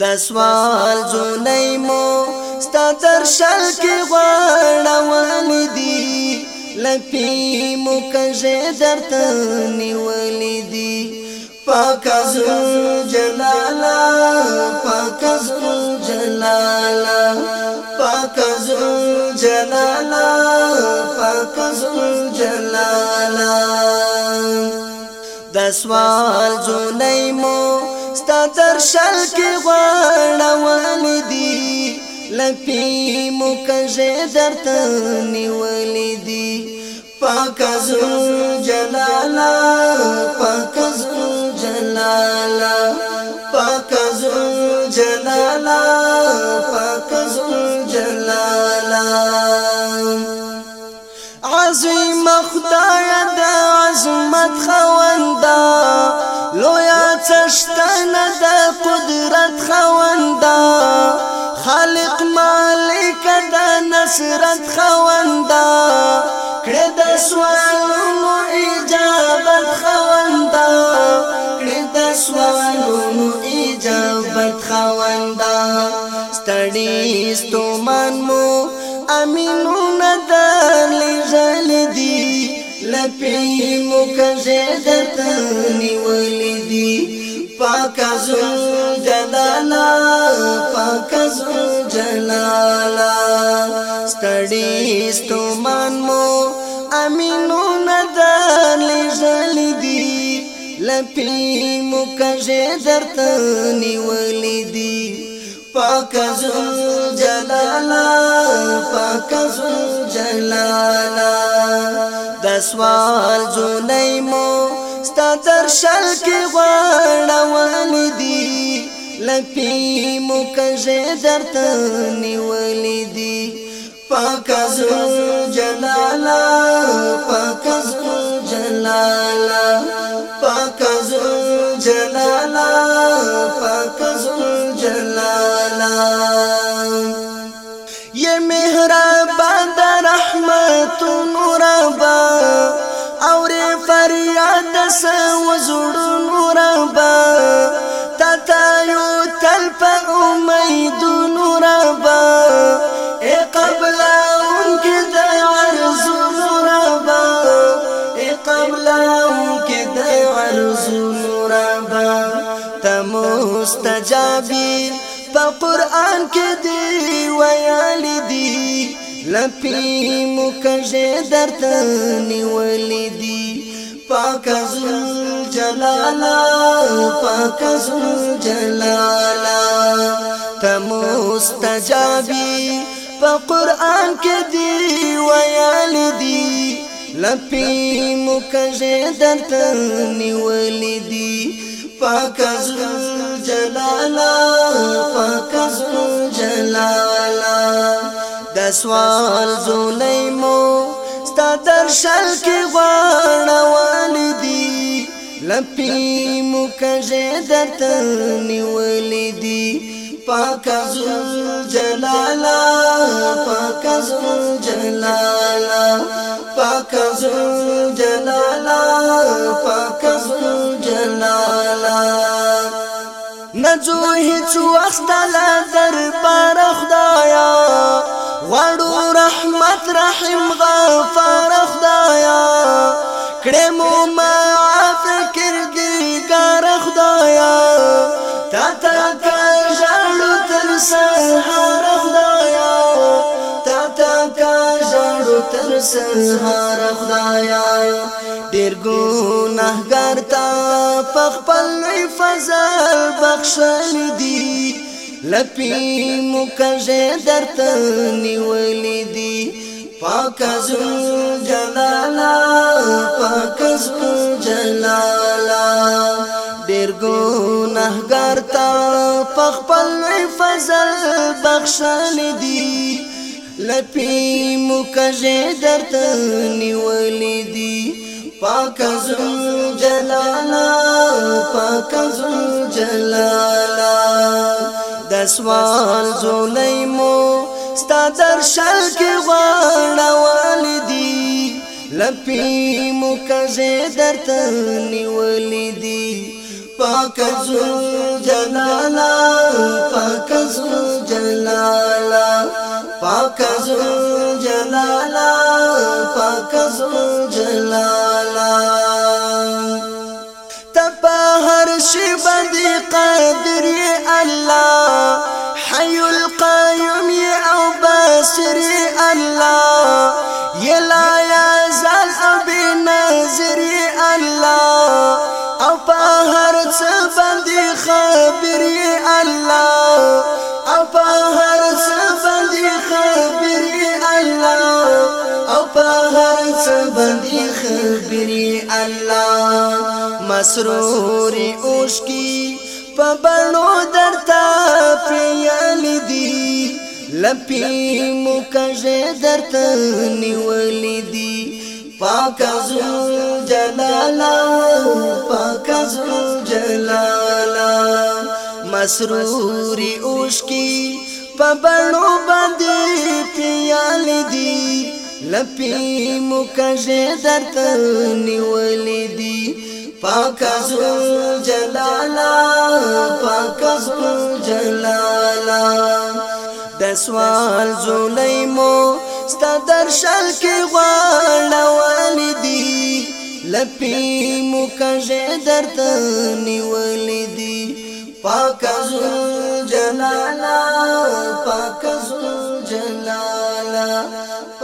د سوال زونای مو ستا تر شل کې غړول دي لپی مو کژه درته نیول دي پاکز جلالا پاکز جلالا پاکز جلالا پاکز جلالا د سوال زونای مو ستا درشل کې غړول دي لپی مو کژه درت نیول دي پاک زو جلالا پاک زو جلالا پاک زو جلالا پاک زو جلالا عظیم خدای د عظمت خوندا شتن د قدرت خوندا خالق مالک د نصرت خوندا کړه د سوالونو اجابت خوندا کړه د سوالونو اجابت خوندا ستړي ستومان مو امینو ندل جلدی لپی مو کژه درته نیولې پاک زل جلالا پاک زل جلالا ستړي ستومان مو امینو ندر لجل دی لپی مو کژه درت نیول دی پاک زل جلالا پاک زل جلالا د سوال زنیمو تا درشل کې غړول دي لپی مو کژه درته نیولې دي پاکز جلالا پاکز جلالا پاکز جلالا پاکز جلالا یہ مہربان رحمت نور پس وزړونو ربا تا تا یو تل په امیدونو ربا اے قبل انکی د عرزونو ربا اے قبل انکی د عرزونو ربا تم مستجابی په قران کې دی ویالي دی لپی مو کژه درته نیولې دی پاک زل جلالا پاک زل جلالا تم مستجابي په قران کې دی ویل دی لپی مکه درت نیول دی پاک زل جلالا پاک زل جلالا د سوال زلیمو ستا درشل کې غواړه والدي لپی مکژه درته نیولې دي پاک زل جلالا پاک زل جلالا پاک زل جلالا پاک زل جلالا نجو هیڅ وخت لا در پر سهار خدایا تا تا کا جړو تر سهار خدایا ډیر ګناهګار تا پخپل فضل بخشل دی لپی مکه درت نیول دی پاک زل جلالا پاک زل جلالا ډیر ګناهګار بخشل دی لپی مکجه درت نیول دی پاک زل جلالا پاک زل جلالا دسوال زلیمو ستا در شل کې غواړه والدی لپی مکجه درت نیول دی پاک زل جلالا پاک زل جلالا پاک زل جلالا پاک زل جلالا تپا هر شی باندې قادر الله حي القيوم يا او باسر باندې خبري الله مسرور اوش کی په بڼو درتا پیال دی لپی مکه درتا نیول دی پاک ذل جلالا پاک ذل جلالا مسرور اوش کی په بڼو باندې پیال دی لپی مکه درته نیولې دي پاک زل جلالا پاک زل جلالا د سوال زلیمو ست درشل کې غړول دي لپی مکه درته نیولې دي پاک زل جلالا پاک زل جلالا